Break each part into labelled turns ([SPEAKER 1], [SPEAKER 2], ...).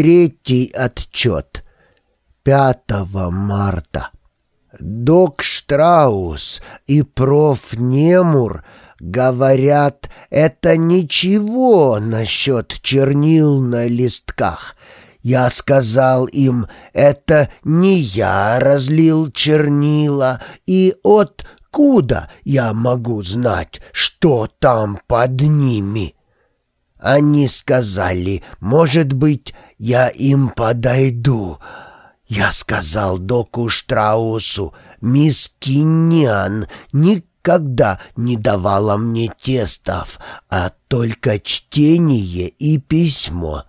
[SPEAKER 1] Третий отчет. 5 марта. Док Штраус и проф. Немур говорят, это ничего насчет чернил на листках. Я сказал им, это не я разлил чернила, и откуда я могу знать, что там под ними?» Они сказали, может быть, я им подойду. Я сказал доку Штраусу, мисс Киньян никогда не давала мне тестов, а только чтение и письмо.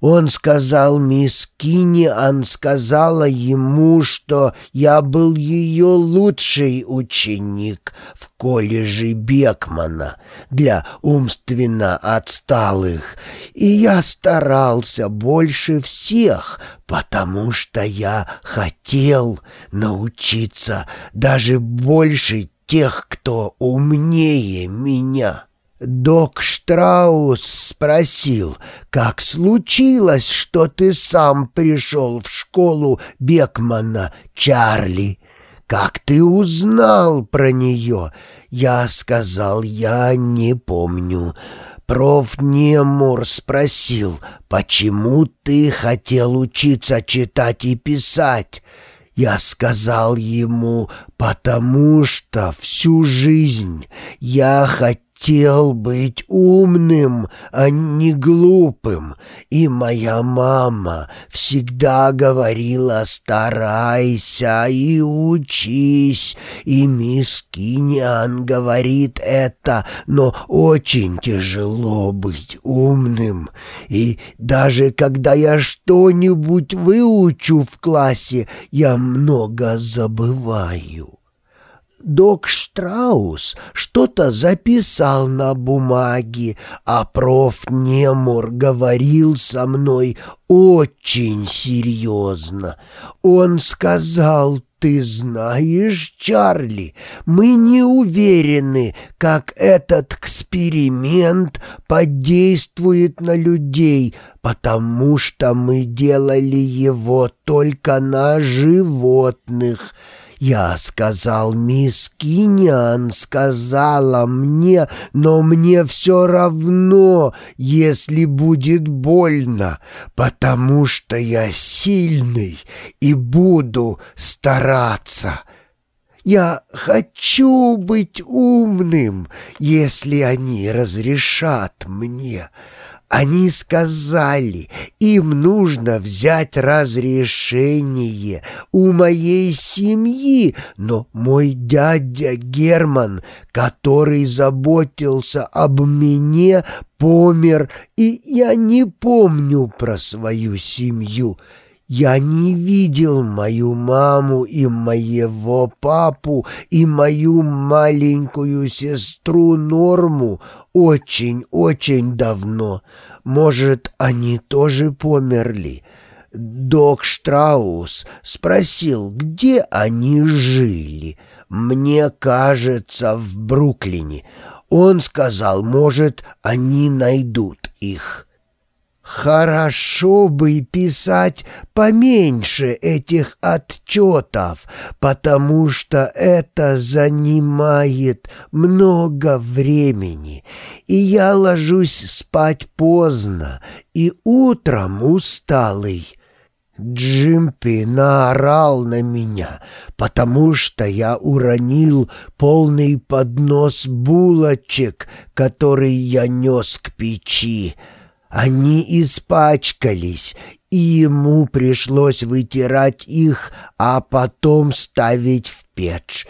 [SPEAKER 1] Он сказал мисс Киниан сказала ему, что я был ее лучший ученик в колледже Бекмана для умственно отсталых, и я старался больше всех, потому что я хотел научиться даже больше тех, кто умнее меня». Док Штраус спросил, как случилось, что ты сам пришел в школу Бекмана, Чарли? Как ты узнал про нее? Я сказал, я не помню. Проф. Немур спросил, почему ты хотел учиться читать и писать? Я сказал ему, потому что всю жизнь я хотел хотел быть умным, а не глупым, и моя мама всегда говорила «старайся и учись», и мисс Киньян говорит это, но очень тяжело быть умным, и даже когда я что-нибудь выучу в классе, я много забываю. Док Штраус что-то записал на бумаге, а проф. Немур говорил со мной очень серьезно. Он сказал, «Ты знаешь, Чарли, мы не уверены, как этот эксперимент подействует на людей, потому что мы делали его только на животных». Я сказал, мисс Киньян сказала мне, но мне все равно, если будет больно, потому что я сильный и буду стараться. Я хочу быть умным, если они разрешат мне. Они сказали, им нужно взять разрешение у моей семьи, но мой дядя Герман, который заботился об мне, помер, и я не помню про свою семью. Я не видел мою маму и моего папу и мою маленькую сестру Норму очень-очень давно. Может, они тоже померли. Док Штраус спросил, где они жили. Мне кажется, в Бруклине. Он сказал, может, они найдут их. Хорошо бы писать поменьше этих отчетов, потому что это занимает много времени, и я ложусь спать поздно и утром усталый. Джимпи наорал на меня, потому что я уронил полный поднос булочек, который я нес к печи. Они испачкались, и ему пришлось вытирать их, а потом ставить в печь.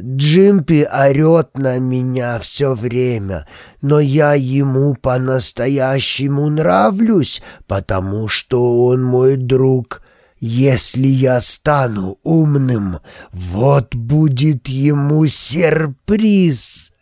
[SPEAKER 1] Джимпи орет на меня все время, но я ему по-настоящему нравлюсь, потому что он мой друг. Если я стану умным, вот будет ему сюрприз».